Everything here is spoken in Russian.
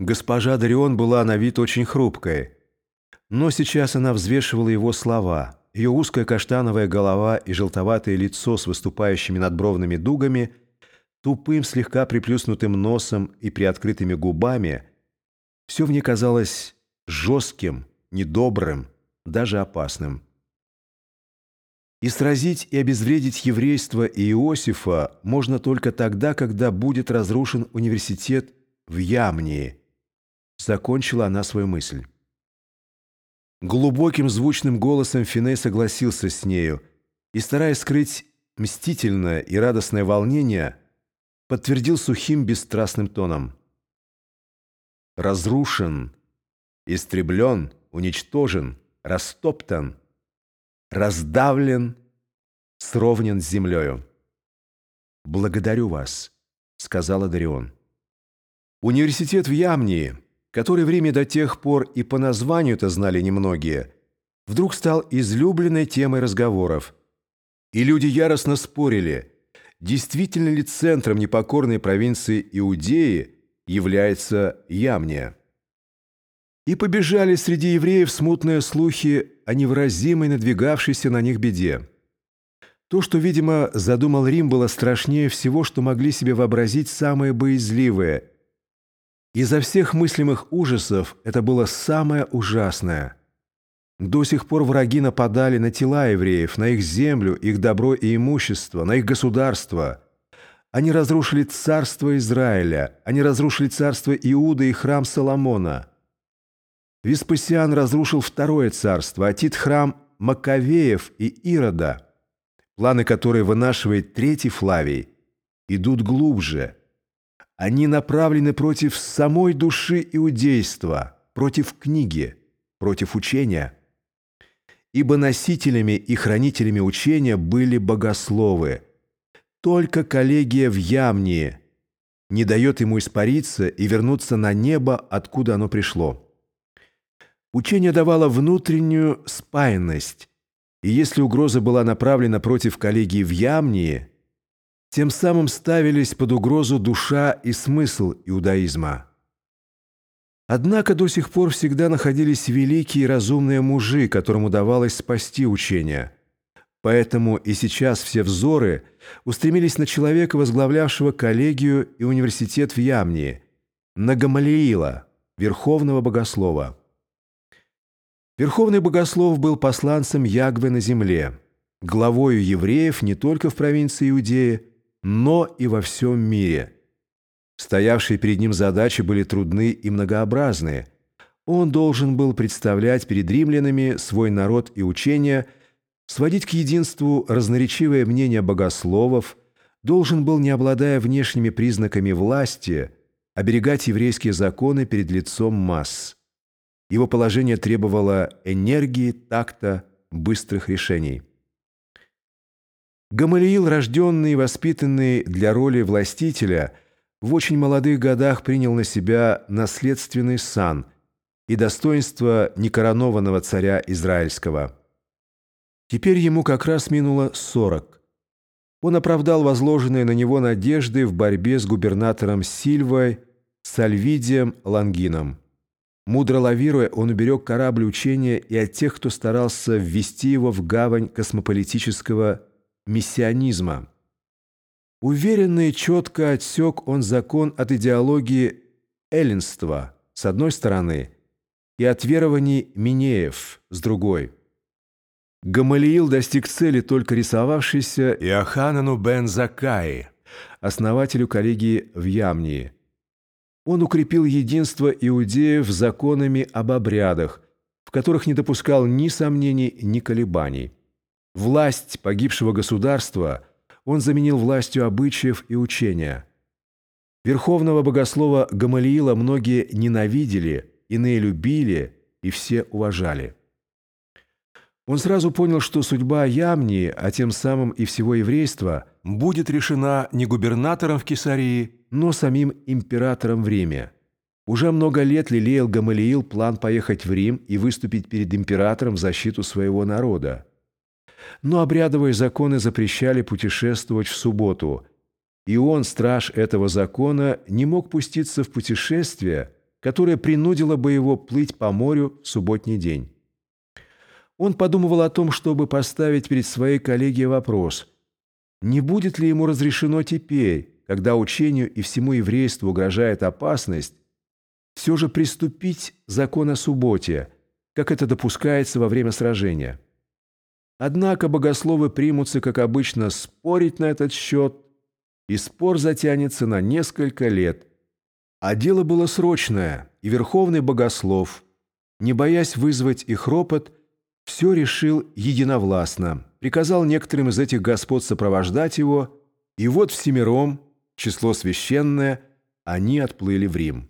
Госпожа Дарион была на вид очень хрупкой, но сейчас она взвешивала его слова. Ее узкая каштановая голова и желтоватое лицо с выступающими надбровными дугами, тупым, слегка приплюснутым носом и приоткрытыми губами, все в ней казалось жестким, недобрым, даже опасным. И сразить и обезвредить еврейство и Иосифа можно только тогда, когда будет разрушен университет в Ямнии. Закончила она свою мысль. Глубоким звучным голосом Финей согласился с нею и, стараясь скрыть мстительное и радостное волнение, подтвердил сухим бесстрастным тоном. «Разрушен, истреблен, уничтожен, растоптан» раздавлен, сровнен с землею. «Благодарю вас», — сказала Дарион. Университет в Ямнии, который время до тех пор и по названию-то знали немногие, вдруг стал излюбленной темой разговоров. И люди яростно спорили, действительно ли центром непокорной провинции Иудеи является Ямния. И побежали среди евреев смутные слухи о невыразимой надвигавшейся на них беде. То, что, видимо, задумал Рим, было страшнее всего, что могли себе вообразить самые боязливые. Изо всех мыслимых ужасов это было самое ужасное. До сих пор враги нападали на тела евреев, на их землю, их добро и имущество, на их государство. Они разрушили царство Израиля, они разрушили царство Иуда и храм Соломона – Веспасиан разрушил второе царство, а Тит – храм Маковеев и Ирода, планы которой вынашивает третий Флавий, идут глубже. Они направлены против самой души иудейства, против книги, против учения. Ибо носителями и хранителями учения были богословы. Только коллегия в Ямнии не дает ему испариться и вернуться на небо, откуда оно пришло. Учение давало внутреннюю спаянность, и если угроза была направлена против коллегии в Ямнии, тем самым ставились под угрозу душа и смысл иудаизма. Однако до сих пор всегда находились великие и разумные мужи, которым удавалось спасти учение. Поэтому и сейчас все взоры устремились на человека, возглавлявшего коллегию и университет в Ямнии, на Гамалиила, верховного богослова. Верховный богослов был посланцем Ягвы на земле, главою евреев не только в провинции Иудеи, но и во всем мире. Стоявшие перед ним задачи были трудны и многообразны. Он должен был представлять перед римлянами свой народ и учение, сводить к единству разноречивое мнение богословов, должен был, не обладая внешними признаками власти, оберегать еврейские законы перед лицом масс. Его положение требовало энергии, такта, быстрых решений. Гамалиил, рожденный и воспитанный для роли властителя, в очень молодых годах принял на себя наследственный сан и достоинство некоронованного царя Израильского. Теперь ему как раз минуло сорок. Он оправдал возложенные на него надежды в борьбе с губернатором Сильвой, Сальвидием Лангином. Мудро лавируя, он уберег корабль учения и от тех, кто старался ввести его в гавань космополитического миссионизма. Уверенно и четко отсек он закон от идеологии эллинства с одной стороны и от верований Минеев с другой. Гамалиил достиг цели, только рисовавшейся Иоханану бен Закаи, основателю коллегии в Ямнии – он укрепил единство иудеев законами об обрядах, в которых не допускал ни сомнений, ни колебаний. Власть погибшего государства он заменил властью обычаев и учения. Верховного богослова Гамалиила многие ненавидели, иные любили и все уважали. Он сразу понял, что судьба Ямнии, а тем самым и всего еврейства, будет решена не губернатором в Кесарии, но самим императором в Риме. Уже много лет лелеял Гамалиил план поехать в Рим и выступить перед императором в защиту своего народа. Но обрядовые законы запрещали путешествовать в субботу, и он, страж этого закона, не мог пуститься в путешествие, которое принудило бы его плыть по морю в субботний день. Он подумывал о том, чтобы поставить перед своей коллегией вопрос, не будет ли ему разрешено теперь, когда учению и всему еврейству угрожает опасность, все же приступить закон о субботе, как это допускается во время сражения. Однако богословы примутся, как обычно, спорить на этот счет, и спор затянется на несколько лет. А дело было срочное, и верховный богослов, не боясь вызвать их ропот, все решил единовластно, приказал некоторым из этих господ сопровождать его, и вот всемиром, число священное, они отплыли в Рим.